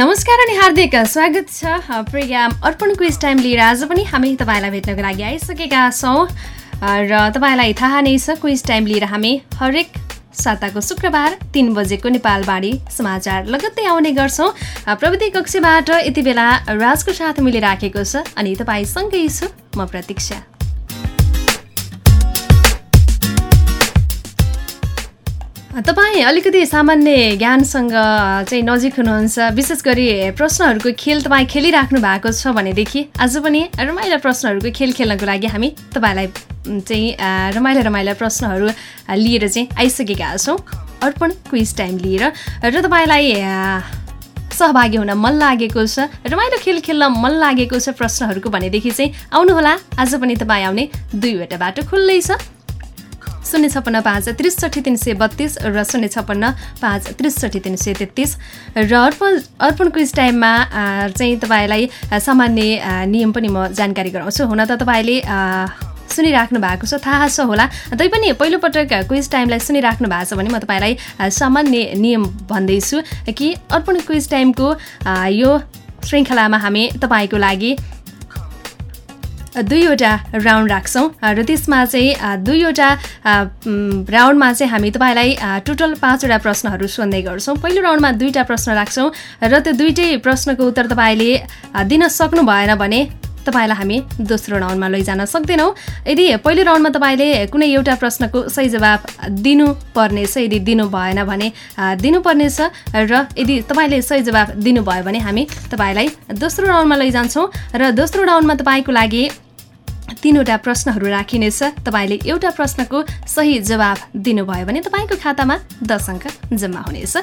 नमस्कार अनि हार्दिक स्वागत छ प्रोग्राम अर्पण क्विज टाइम लिएर आज पनि हामी तपाईँलाई भेट्नको लागि आइसकेका छौँ। र तपाईँलाई थाहा नै छ क्विज टाइम लिएर हामी हरेक साताको शुक्रबार तिन बजेको नेपालबाडी समाचार लगत्तै आउने गर्छौँ। प्रविधि कक्षबाट यति बेला राजको साथ मिलिराखेको छ अनि तपाईँसँगै छु म प्रतीक्षा। तपाईँ अलिकति सामान्य ज्ञानसँग चाहिँ नजिक हुनुहुन्छ। विशेष गरी प्रश्नहरूको खेल तपाईँ खेलिराख्नु भएको छ भनेदेखि आज पनि रमाइलो प्रश्नहरूको खेल खेल्नको लागि हामी तपाईँलाई चाहिँ रमाइलो रमाइलो प्रश्नहरू लिएर चाहिँ आइसकेका छौँ। अर्पण क्विज टाइम लिएर। र तपाईँलाई सहभागी हुन मन लागेको छ रमाइलो खेल खेल्न मन लागेको छ प्रश्नहरूको भनेदेखि चाहिँ आउनुहोला। आज पनि तपाईँ आउने दुईवटा बाटो खुल्लै छ। शून्य छप्पन्न पाँच त्रिसठी तिन सय बत्तिस र शून्य छप्पन्न पाँच त्रिसठी तिन सय तेत्तिस। र अर्पण अर्पण क्विज टाइममा चाहिँ तपाईँलाई सामान्य नियम पनि म जानकारी गराउँछु। हुन त तपाईँले सुनिराख्नु भएको छ थाहा छ होला। तैपनि पहिलोपटक क्विज टाइमलाई सुनिराख्नु भएको छ भने म तपाईँलाई सामान्य नियम भन्दैछु कि अर्पण क्विज टाइमको यो श्रृङ्खलामा हामी तपाईँको लागि दुईवटा राउन्ड राख्छौँ। र त्यसमा चाहिँ दुईवटा राउन्डमा चाहिँ हामी तपाईँलाई टोटल पाँचवटा प्रश्नहरू सोध्ने गर्छौँ। पहिलो राउन्डमा दुईवटा प्रश्न राख्छौँ र त्यो दुइटै प्रश्नको उत्तर तपाईँले दिन सक्नु भएन भने तपाईँलाई हामी दोस्रो राउन्डमा लैजान सक्दैनौँ। यदि पहिलो राउन्डमा तपाईँले कुनै एउटा प्रश्नको सही जवाब दिनुपर्नेछ यदि दिनु भएन भने दिनुपर्नेछ र यदि तपाईँले सही जवाब दिनुभयो भने हामी तपाईँलाई दोस्रो राउन्डमा लैजान्छौँ र दोस्रो राउन्डमा तपाईँको लागि तिनवटा प्रश्नहरू राखिनेछ। तपाईँले एउटा प्रश्नको सही जवाब दिनुभयो भने तपाईँको खातामा दस अङ्क जम्मा हुनेछ।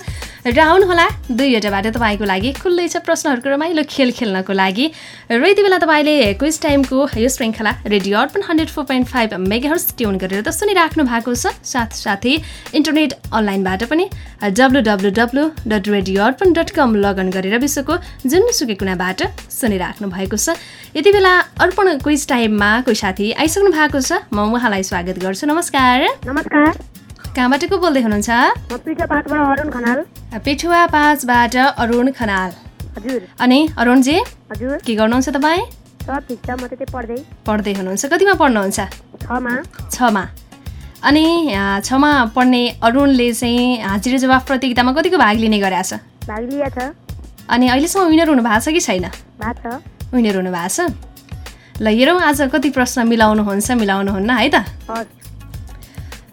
र आउनुहोला दुईवटाबाट तपाईँको लागि खुल्लै छ प्रश्नहरूको रमाइलो खेल खेल्नको लागि। र यति बेला तपाईँले क्विज टाइमको यो श्रृङ्खला radio Arpan hundred four point five tune गरेर त सुनिराख्नु भएको छ। साथसाथै इन्टरनेट अनलाइनबाट पनि W W W dot radio dot com login गरेर विश्वको जुनसुकै कुनाबाट सुनिराख्नु भएको छ। यति बेला अर्पण क्विज टाइममा कोही साथी आइसक्नु भएको छ। म उहाँलाई स्वागत गर्छु। नमस्कार। नमस्कार। कहाँबाट को बोल्दै हुनुहुन्छ? पेठुवा पाँचबाट अरुण खनाल। अनि अरुणजी के गर्नुहुन्छ तपाईँ? पढ्दै। हुनुहुन्छ। कतिमा पढ्नुहुन्छ? छमा। अनि छमा पढ्ने अरुणले चाहिँ हाजिर जवाफ प्रतियोगितामा कतिको भाग लिने गरेछ अनि अहिलेसम्म विनर हुनु भएको छ कि छैन? विनर हुनु भएको छ? ल हेरौँ आज कति प्रश्न मिलाउनुहुन्छ मिलाउनुहुन्न है त?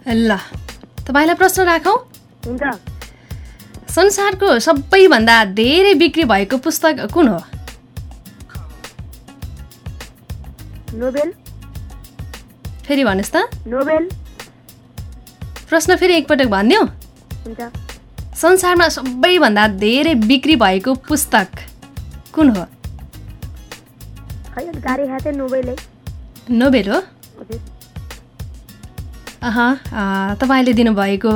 ल तपाईँलाई प्रश्न राखौँ। संसारको सबैभन्दा धेरै बिक्री भएको पुस्तक कुन हो? नोबेल। फेरि भन्नुहोस् त। नोबेल। प्रश्न फेरि एकपटक भनिदियो संसारमा सबैभन्दा धेरै बिक्री भएको पुस्तक कुन हो? नोबेल हो? अह तपाईँले दिनुभएको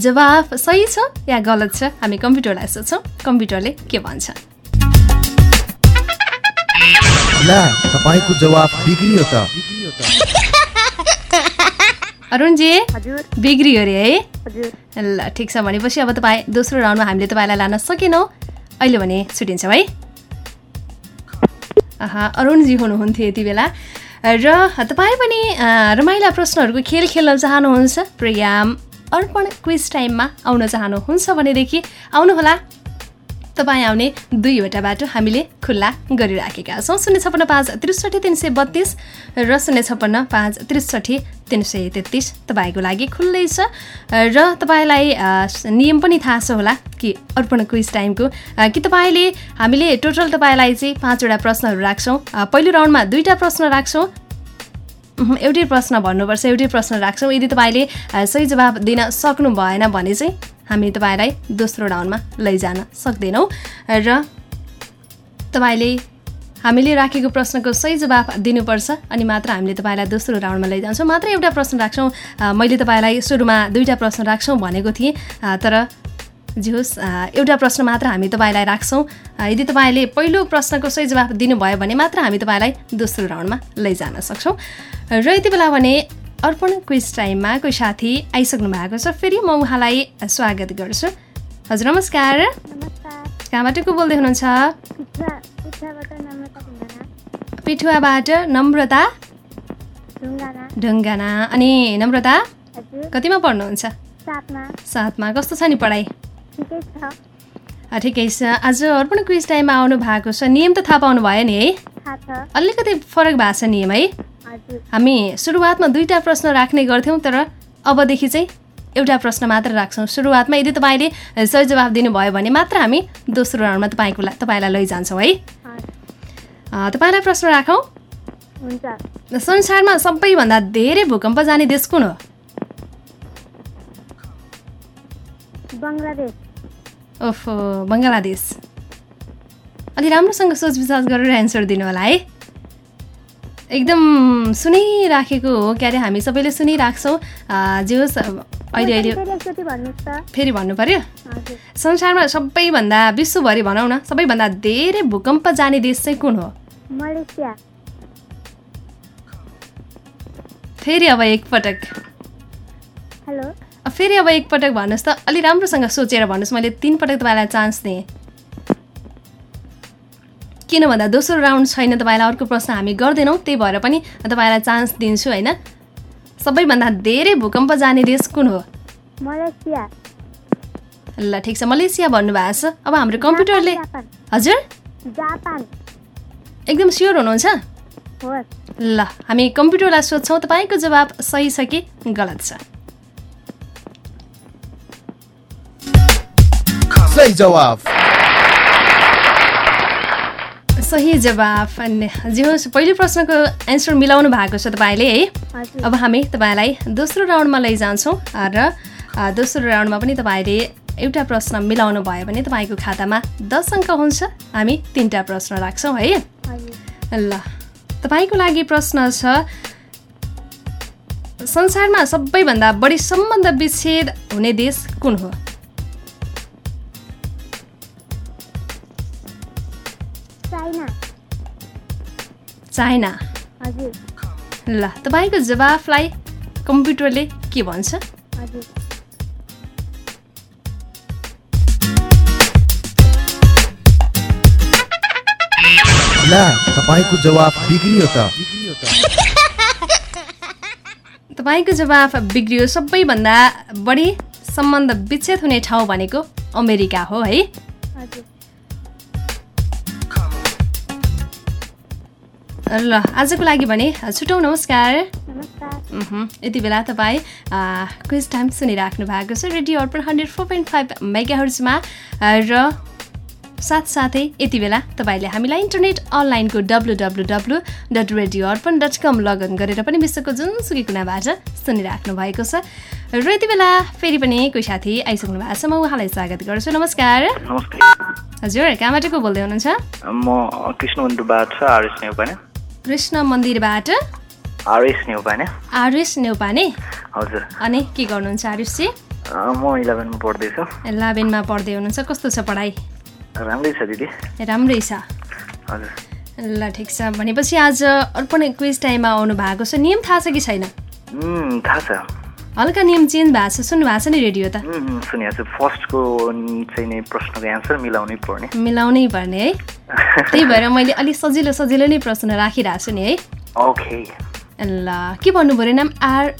जवाफ सही छ या गलत छ? हामी कम्प्युटरलाई सोध्छौँ। कम्प्युटरले के भन्छ? तपाईँको जवाफ बिग्रियो त। अरुणजी बिग्रियो अरे है। ल ठिक छ भनेपछि अब तपाईँ दोस्रो राउन्डमा हामीले तपाईँलाई लान सकेनौँ। अहिले भने छुट्टिन्छौँ है। अरुणजी हुनुहुन्थ्यो यति बेला। र तपाईँ पनि रमाइला प्रश्नहरूको खेल खेल्न चाहनुहुन्छ प्रोग्राम अर्पण क्विज टाइममा आउन चाहनुहुन्छ भनेदेखि आउनुहोला। तपाईँ आउने दुईवटा बाटो हामीले खुल्ला गरिराखेका छौँ। शून्य छप्पन्न पाँच त्रिसठी तिन सय बत्तिस र शून्य छप्पन्न पाँच त्रिसठी तिन सय तेत्तिस तपाईँको लागि खुल्लै छ। र तपाईँलाई नियम पनि थाहा छ होला कि अर्पण क्विज टाइमको कि तपाईँले हामीले टोटल तपाईँलाई चाहिँ पाँचवटा प्रश्नहरू राख्छौँ। पहिलो राउन्डमा दुईवटा प्रश्न राख्छौँ। एउटै प्रश्न भन्नुपर्छ एउटै प्रश्न राख्छौँ। यदि तपाईँले सही जवाब दिन सक्नु भएन भने चाहिँ हामी तपाईँलाई दोस्रो राउन्डमा लैजान सक्दैनौँ। र तपाईँले हामीले राखेको प्रश्नको सही जवाफ दिनुपर्छ अनि मात्र हामीले तपाईँलाई दोस्रो राउन्डमा लैजान्छौँ। मात्र एउटा प्रश्न राख्छौँ। मैले तपाईँलाई सुरुमा दुईवटा प्रश्न राख्छौँ भनेको थिएँ। तर जे होस् एउटा प्रश्न मात्र हामी तपाईँलाई राख्छौँ। यदि तपाईँले पहिलो प्रश्नको सही जवाफ दिनुभयो भने मात्र हामी तपाईँलाई दोस्रो राउन्डमा लैजान सक्छौँ। र यति बेला भने अर्पण क्विज टाइममा कोही साथी आइसक्नु भएको छ फेरि म उहाँलाई स्वागत गर्छु। हजुर नमस्कार। कहाँबाट को बोल्दै हुनुहुन्छ? पिठुवा पिठुवाबाट नम्रता ढुङ्गाना। अनि नम्रता कतिमा पढ्नुहुन्छ? साथमा कस्तो छ नि पढाइ? ठिकै छ। आज अर्पण क्विज टाइममा आउनु भएको छ। नियम त थाहा पाउनु भयो नि है? अलिकति फरक भएको छ नियम है? हामी सुरुवातमा दुईवटा प्रश्न राख्ने गर्थ्यौँ तर अबदेखि चाहिँ एउटा प्रश्न मात्र राख्छौँ। सुरुवातमा यदि तपाईँले सही जवाफ दिनुभयो भने मात्र हामी दोस्रो राउन्डमा तपाईँको तपाईँलाई लैजान्छौँ है। तपाईँलाई प्रश्न राखौँ? संसारमा सबैभन्दा धेरै भूकम्प जाने देश कुन हो? ओफो बङ्गलादेश। अलि राम्रोसँग सोच विचार गरेर एन्सर दिनु होला है। एकदम सुनिराखेको हो क्यारे हामी सबैले सुनिराख्छौँ। जे होस् अहिले अहिले फेरि भन्नु पर्यो? हजुर। संसारमा सबैभन्दा विश्वभरि भनौँ न सबैभन्दा धेरै भूकम्प जाने देश चाहिँ कुन हो? मलेसिया। फेरि अब एकपटक। हेलो। फेरि अब एकपटक भन्नुहोस् त अलि राम्रोसँग सोचेर भन्नुहोस् मैले तिन पटक तपाईँलाई चान्स दिएँ। किन भन्दा दोस्रो राउन्ड छैन तपाईँलाई अर्को प्रश्न हामी गर्दैनौँ त्यही भएर पनि तपाईँलाई चान्स दिन्छु होइन? सबैभन्दा धेरै भूकम्प जाने देश कुन हो? मलेसिया। ल ठिक छ मलेसिया भन्नुभएको छ। अब हाम्रो कम्प्युटरले हजुर? जापान। एकदम स्योर हुनुहुन्छ? ल हामी कम्प्युटरलाई सोध्छौँ तपाईँको जवाब सही छ कि गलत छ? सही जवाफ। सही जवाफ जे होस् पहिलो प्रश्नको एन्सर मिलाउनु भएको छ तपाईँले है? अब हामी तपाईँलाई दोस्रो राउन्डमा लैजान्छौँ र दोस्रो राउन्डमा पनि तपाईँले एउटा प्रश्न मिलाउनु भयो भने तपाईँको खातामा दस अङ्क हुन्छ। हामी तिनवटा प्रश्न राख्छौँ है? ल तपाईँको लागि प्रश्न छ संसारमा सबैभन्दा बढी सम्बन्ध विच्छेद हुने देश कुन हो? चाइना। हजुर। ल तपाईँको जवाफलाई कम्प्युटरले के भन्छ? हजुर। ला तपाईँको जवाफ बिग्रियो त। तपाईँको जवाफ बिग्रियो सबैभन्दा बढी सम्बन्ध विच्छेद हुने ठाउँ भनेको अमेरिका हो है? ल आजको लागि भने छुटौँ नमस्कार। यति बेला तपाईँ क्विज टाइम सुनिराख्नु भएको छ radio Arpan hundred four point five मेगाहर्जमा र साथसाथै यति बेला तपाईँले हामीलाई इन्टरनेट अनलाइनको W W W dot radio Arpan dot com login गरेर पनि विश्वको जुनसुकै कुनाबाट सुनिराख्नु भएको छ। र यति बेला फेरि पनि कोही साथी आइसक्नु भएको छ म उहाँलाई स्वागत गर्छु। नमस्कार। नमस्ते। हजुर कहाँबाट को बोल्दै हुनुहुन्छ? म नेउपाने कृष्ण मन्दिरबाट आरएस नेउपाने आरुष नेउपाने हजुर। अनि के गर्नुहुन्छ आरुषजी म इलेभेनमा पढ्दैछु लाभेनमा पढ्दै हुनुहुन्छ। कस्तो छ पढाइ? राम्रै छ दिदी। राम्रै छ। हजुर। ल ठिक छ। भनेपछि आज अर्पण क्विज टाइममा आउनु भएको छ। नियम थाहा छ कि छैन? थाहा छ। हल्का नियम चेन्ज भएको छ सुन्नु भएको छ नि रेडियो त। उम्, सुनिएको छु फर्स्टको चाहिँ नै प्रश्नको एन्सर मिलाउनै पर्ने। मिलाउनै पर्ने है। त्यही भएर मैले अलिक सजिलो सजिलो नै प्रश्न राखिरहेको छु नि है। ओके ल के भन्नु पऱ्यो नाम? R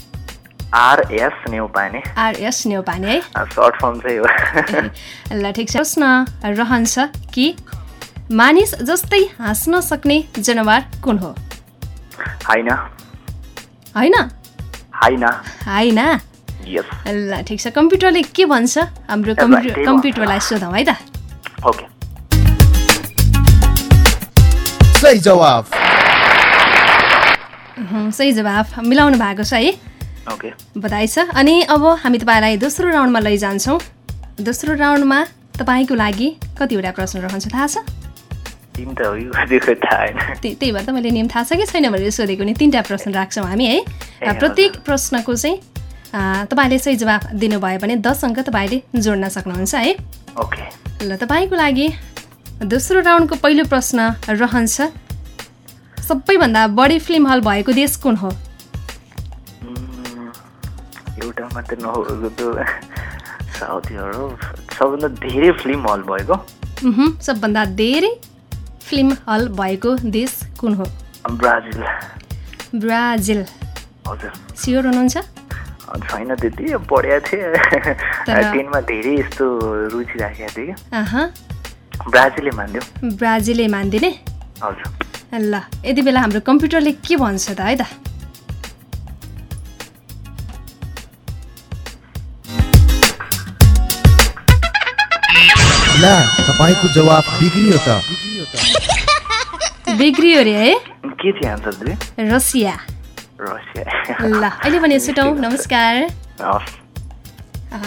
R S Neupane. R S Neupane है। सर्ट फर्म चाहिँ हो। ल ठिक छ। प्रश्न रहन्छ कि मानिस जस्तै हाँस्न सक्ने जनावर कुन हो? होइन। होइन? होइन ल ठिक छ। कम्प्युटरले के भन्छ? हाम्रो कम्प्युटर। कम्प्युटरलाई सोधौँ है त। ओके सही जवाफ। सही जवाफ। मिलाउनु भएको छ है। ओके बधाई छ। अनि अब हामी तपाईँलाई दोस्रो राउन्डमा लैजान्छौँ। दोस्रो राउन्डमा तपाईँको लागि कतिवटा प्रश्न रहन्छ थाहा छ? त्यही भएर त मैले नियम थाहा छ कि छैन भनेर सोधेको नि तिनवटा प्रश्न राख्छौँ हामी है? प्रत्येक प्रश्नको चाहिँ तपाईँले सही जवाफ दिनुभयो भने दस अङ्क तपाईँले जोड्न सक्नुहुन्छ है? ओके। ल तपाईँको लागि दोस्रो राउन्डको पहिलो प्रश्न रहन्छ। सबैभन्दा बढी फिल्म हल भएको देश कुन हो? एउटा मात्रै नहोको त साउथ युरोप सबभन्दा धेरै फिल्म हल भएको? उहुँ, सबभन्दा धेरै फिल्म हल भएको देश कुन हो? ब्राजिल। ब्राजिल। स्योर हुनुहुन्छ? छैन त्यति पढेको थिएँ टेनमा धेरै यस्तो रुचि राखेको थिएँ कि। अह। ब्राजिलै मानिदियो ब्राजिलै मानिदिने? हजुर। ल यति बेला हाम्रो कम्प्युटरले के भन्छ त है त? ला तपाईँको जवाफ बिग्रियो त। बिग्रियो रे है? के थियो आन्सर दिदी? रसिया। रसिया। ल अहिले भने सुटौँ। नमस्कार। हस्।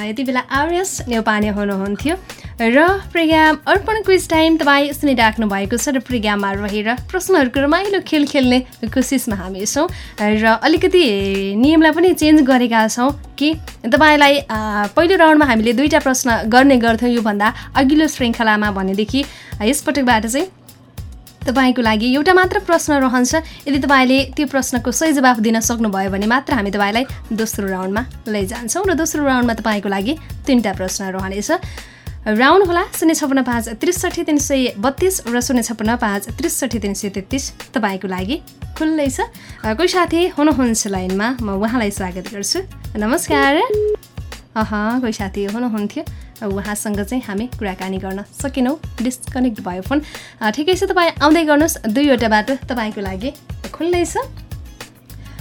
यति बेला आरएस नेपाने हुनुहुन्थ्यो। र प्रोग्राम अर्पण क्विज टाइम तपाईँ सुनिराख्नु भएको छ र प्रोग्राममा रहेर प्रश्नहरूको रमाइलो खेल खेल्ने कोसिसमा हामी छौँ। र अलिकति नियमलाई पनि चेन्ज गरेका छौँ कि तपाईँलाई पहिलो राउन्डमा हामीले दुईवटा प्रश्न गर्ने गर्थ्यौँ योभन्दा अघिल्लो श्रृङ्खलामा भनेदेखि। यसपटकबाट चाहिँ तपाईँको लागि एउटा मात्र प्रश्न रहन्छ। यदि तपाईँले त्यो प्रश्नको सही जवाफ दिन सक्नुभयो भने मात्र हामी तपाईँलाई दोस्रो राउन्डमा लैजान्छौँ र दोस्रो राउन्डमा तपाईँको लागि तिनवटा प्रश्न रहनेछ। राउन्ड होला शून्य छपन्न पाँच त्रिसठी तिन सय बत्तिस र शून्य छपन्न पाँच त्रिसठी तिन सय तेत्तिस तपाईँको लागि खुल्लै छ। कोही साथी हुनुहुन्छ लाइनमा म उहाँलाई स्वागत गर्छु। नमस्कार। अह कोही साथी हुनुहुन्थ्यो। उहाँसँग चाहिँ हामी कुराकानी गर्न सकेनौँ डिस्कनेक्ट भयो फोन। ठिकै छ तपाईँ आउँदै गर्नुहोस् दुईवटा बाटो तपाईँको लागि खुल्लै छ।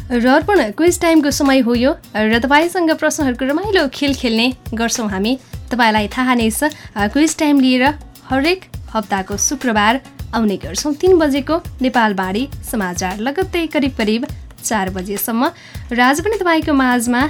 र अर्पण क्विज टाइमको समय हो यो र तपाईँसँग प्रश्नहरूको रमाइलो खेल खेल्ने गर्छौँ हामी। तपाईँलाई थाहा नै छ क्विज टाइम लिएर हरेक हप्ताको शुक्रबार आउने गर्छौँ। तिन बजेको नेपालबाडी समाचार लगत्तै करिब करिब चार बजेसम्म। र आज पनि तपाईँको माझमा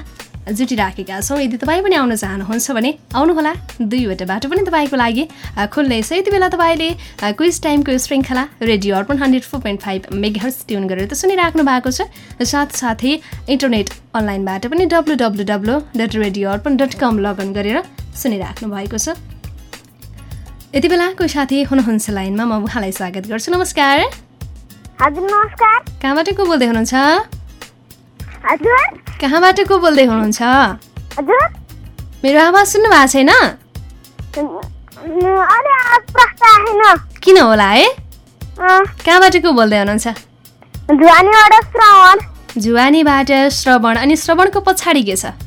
जुटिराखेका छौँ। यदि तपाईँ पनि आउन चाहनुहुन्छ भने आउनुहोला। दुईवटा बाटो पनि तपाईँको लागि खुल्लै छ। यति बेला तपाईँले क्विज टाइमको श्रृङ्खला radio Arpan hundred four point five megahertz tune गरेर त सुनिराख्नु भएको छ। साथसाथै इन्टरनेट अनलाइनबाट पनि W W W dot radio Arpan dot com login गरेर सुनिराख्नु भएको छ। यति बेला कोही साथी हुनुहुन्छ लाइनमा म उहाँलाई स्वागत गर्छु। नमस्कार। हजुर नमस्कार। कहाँबाट को बोल्दै हुनुहुन्छ? हजुर। कहाँबाट को बोल्दै हुनुहुन्छ? हजुर। मेरो आवाज सुन्नु भएको छैन? किन होला है? कहाँबाट को बोल्दै हुनुहुन्छ? जुवानीबाट श्रवण। अनि श्रवणको पछाडि के छ?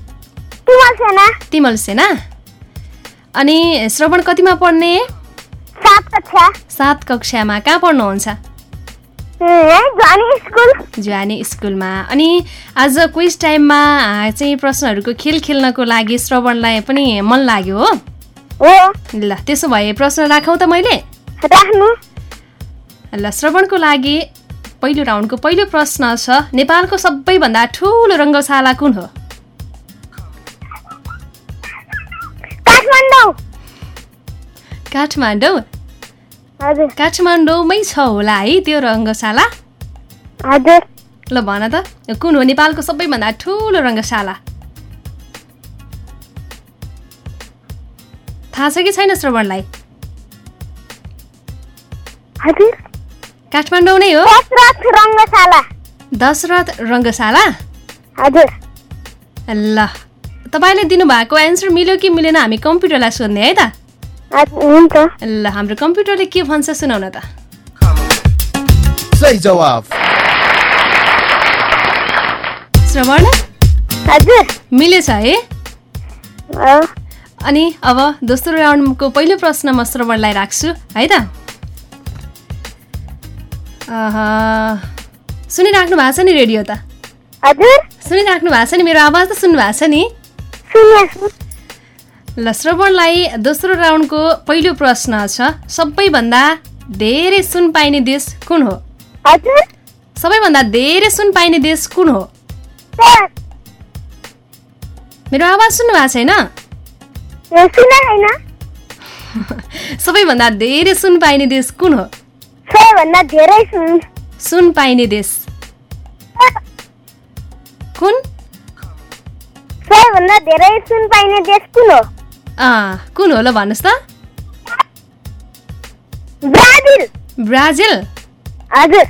तिमल सेना? अनि श्रवण कतिमा पढ्ने? सात कक्षा। सात कक्षामा कहाँ पढ्नुहुन्छ? जुवानी स्कुलमा। अनि आज क्विज टाइममा चाहिँ प्रश्नहरूको खेल खेल्नको लागि श्रवणलाई पनि मन लाग्यो हो। ल त्यसो भए प्रश्न राखौँ त मैले। ल श्रवणको लागि पहिलो राउन्डको पहिलो प्रश्न छ। नेपालको सबैभन्दा ठुलो रङ्गशाला कुन हो? काठमाडौँ? हजुर। काठमाडौँमै छ होला है त्यो रङ्गशाला? हजुर। ल भन त कुन हो नेपालको सबैभन्दा ठुलो रङ्गशाला? थाहा छ कि छैन श्रवणलाई? काठमाडौँ नै हो? दशरथ रङ्गशाला। दशरथ रङ्गशाला? हजुर। ल तपाईँले दिनुभएको एन्सर मिल्यो कि मिलेन हामी कम्प्युटरलाई सोध्ने है त? ल हाम्रो कम्प्युटरले के भन्छ सुनाउन त। सही जवाफ। श्रवण? हजुर। मिलेछ है? अँ, अनि अब दोस्रो राउन्डको पहिलो प्रश्न म श्रवणलाई राख्छु है त? सुनिराख्नु भएको छ नि रेडियो त? हजुर। सुनिराख्नु भएको छ नि मेरो आवाज त सुन्नु भएको छ नि? ल श्रवणलाई दोस्रो राउन्डको पहिलो प्रश्न छ। सबैभन्दा धेरै सुन पाइने देश कुन हो? सबैभन्दा धेरै सुन पाइने देश कुन हो? मेरो आवाज सुन्नु भएको छैन? सबैभन्दा धेरै सुन पाइने देश कुन हो? सबैभन्दा धेरै सुन। सुन पाइने देश। कुन? सबैभन्दा धेरै सुन पाइने देश कुन हो? कुन हो ल भन्नुहोस् त। ब्राजिल। ब्राजिल? हजुर।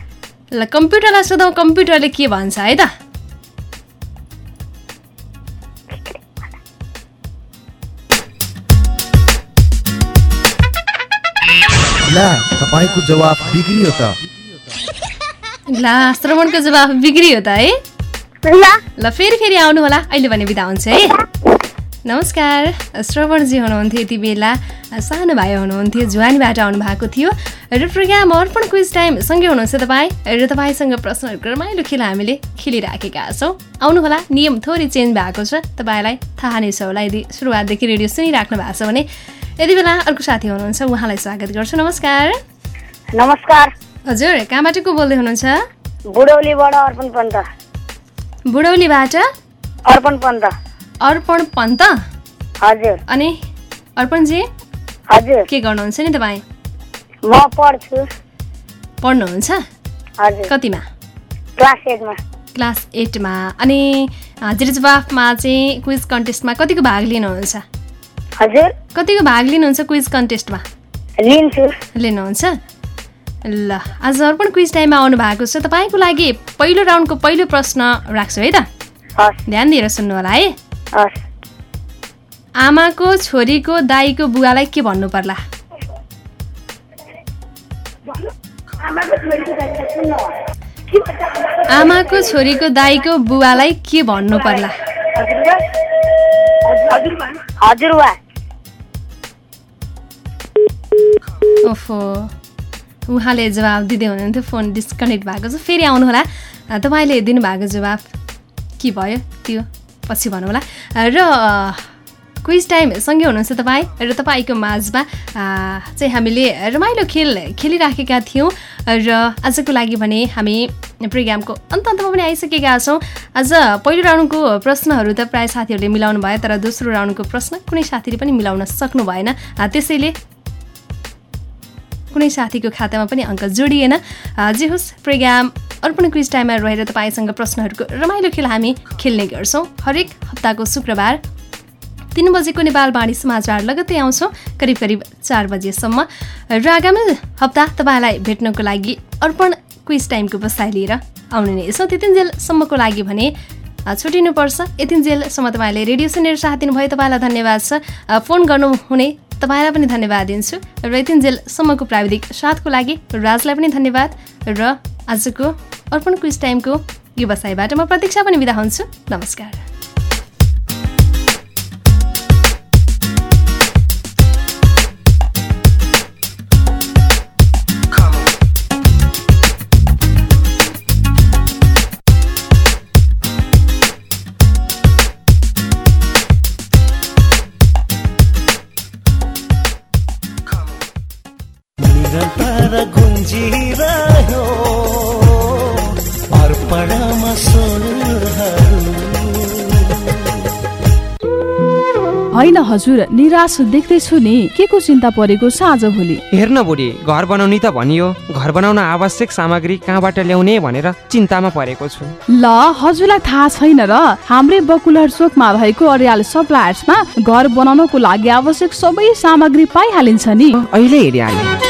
ल कम्प्युटरलाई सोधौँ कम्प्युटरले के भन्छ है त। ला तपाईँको जवाफ बिग्रियो त। ला श्रवणको जवाफ बिग्रियो त है। ल। ल फेरि फेरि आउनु होला अहिले भने बिदा हुन्छ है। नमस्कार श्रवणजी हुनुहुन्थ्यो यति बेला। सानो भाइ हुनुहुन्थ्यो जुवानीबाट आउनु भएको थियो। र प्रोग्राम अर्पण क्विज टाइम सँगै हुनुहुन्छ तपाईँ। र तपाईँसँग प्रश्नहरूको रमाइलो खेल हामीले खेलिराखेका छौँ। आउनु होला नियम थोरै चेन्ज भएको छ। तपाईँलाई थाहा नै छ होला यदि सुरुवातदेखि रेडियो सुनिराख्नु भएको छ भने। यति बेला अर्को साथी हुनुहुन्छ उहाँलाई स्वागत गर्छु। नमस्कार। नमस्कार। हजुर कहाँबाट को बोल्दै हुनुहुन्छ? बुढौलीबाट अर्पण पन्त। बुढौलीबाट अर्पण पन्त। अर्पण पन्त? हजुर। अनि अर्पणजी हजुर। के गर्नुहुन्छ नि तपाईँ? म पढ्छु। पढ्नुहुन्छ? कतिमा? क्लास एटमा। क्लास एटमा। अनि हजुर जवाफमा चाहिँ क्विज कन्टेस्टमा कतिको भाग लिनुहुन्छ? हजुर। कतिको भाग लिनुहुन्छ क्विज कन्टेस्टमा? लिन्छु। लिनुहुन्छ? ल आज अर्पण क्विज टाइममा आउनु भएको छ। तपाईँको लागि पहिलो राउन्डको पहिलो प्रश्न राख्छु है त। ध्यान दिएर सुन्नु होला है। हस् आमाको छोरीको दाईको बुवालाई के भन्नु पर्ला आमाको छोरीको दाईको बुवालाई के भन्नु पर्ला ओफो उहाँले जवाब दिँदै हुनुहुन्थ्यो फोन डिस्कनेक्ट भएको छ। फेरि आउनुहोला। तपाईँले दिनुभएको जवाब के भयो? त्यो। पछि अ, र क्विज टाइम सँगै हुनुहुन्छ तपाईँ र तपाईँको माझमा चाहिँ हामीले रमाइलो खेल खेलिराखेका थियौँ र आजको लागि भने हामी प्रोग्रामको अन्त अन्तमा पनि आइसकेका छौँ। आज पहिलो राउन्डको प्रश्नहरू त प्रायः साथीहरूले मिलाउनु भयो तर दोस्रो राउन्डको प्रश्न कुनै साथीले पनि मिलाउन सक्नु भएन। त्यसैले कुनै साथीको खातामा पनि अङ्क जोडिएन। जे होस् प्रोग्राम अर्पण क्विज टाइममा रहेर तपाईँसँग प्रश्नहरूको रमाइलो खेल हामी खेल्ने गर्छौँ। हरेक हप्ताको शुक्रबार तिन बजेको नेपाल बाणी समाचार लगत्तै आउँछौँ करिब करिब चार बजेसम्म। र आगामी हप्ता तपाईँलाई भेट्नको लागि अर्पण क्विज टाइमको बसाइ लिएर आउने नै छौँ। त्यतिन्जेलसम्मको लागि भने अ, छुट्टिनुपर्छ यतिन्जेलसम्म तपाईँले रेडियो सुनेर साथ दिनुभयो तपाईँलाई धन्यवाद छ। फोन गर्नुहुने तपाईँलाई पनि धन्यवाद दिन्छु। र यतिन्जेलसम्मको प्राविधिक साथको लागि राजलाई पनि धन्यवाद। र आजको अर्पण क्विज टाइमको व्यवसायबाट म प्रतीक्षा पनि बिदा हुन्छु। नमस्कार। हजुर निराश देख्दैछु नि। के को चिन्ता परेको छ आज भोलि? हेर्न बुढी घर बनाउने त भनियो। घर बनाउन आवश्यक सामग्री कहाँबाट ल्याउने भनेर चिन्तामा परेको छु। ल हजुरलाई थाहा छैन र। हाम्रै बकुलर चोकमा रहेको अर्याल सप्लायर्समा घर बनाउनको लागि आवश्यक सबै सामग्री पाइहालिन्छ नि। अहिले हेरिहालेँ।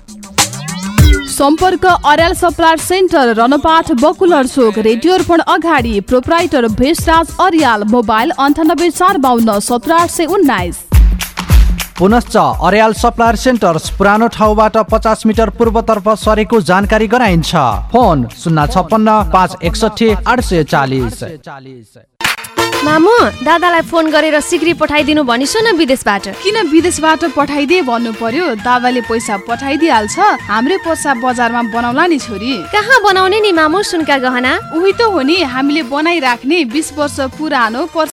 सम्पर्क अर्याल सप्लायर सेन्टर रनपाठ बकुलर चोक रेडियो अर्पण अगाडि प्रोपराइटर भेषराज अर्याल मोबाइल अन्ठानब्बे चार बाहन्न सत्र आठ सय उन्नाइस। पुनश्च अर्याल सप्लायर सेन्टर्स पुरानो ठाउँबाट पचास मिटर पूर्वतर्फ सरेको जानकारी गराइन्छ। फोन शून्य छप्पन्न पाँच एकसठी आठ सय चालिस। मामु दादालाई फोन गरेर सिक्री पठाइदिनु भनिसु न विदेशबाट। किन विदेशबाट पठाइदिए भन्नु पर्यो दादाले पैसा पठाइदिइहाल्छ हाम्रै पर्सा बजारमा बनाउला नि छोरी। कहाँ बनाउने नि मामु सुनका गहना? उही त हो नि हामीले बनाइराख्ने बिस वर्ष पुरानो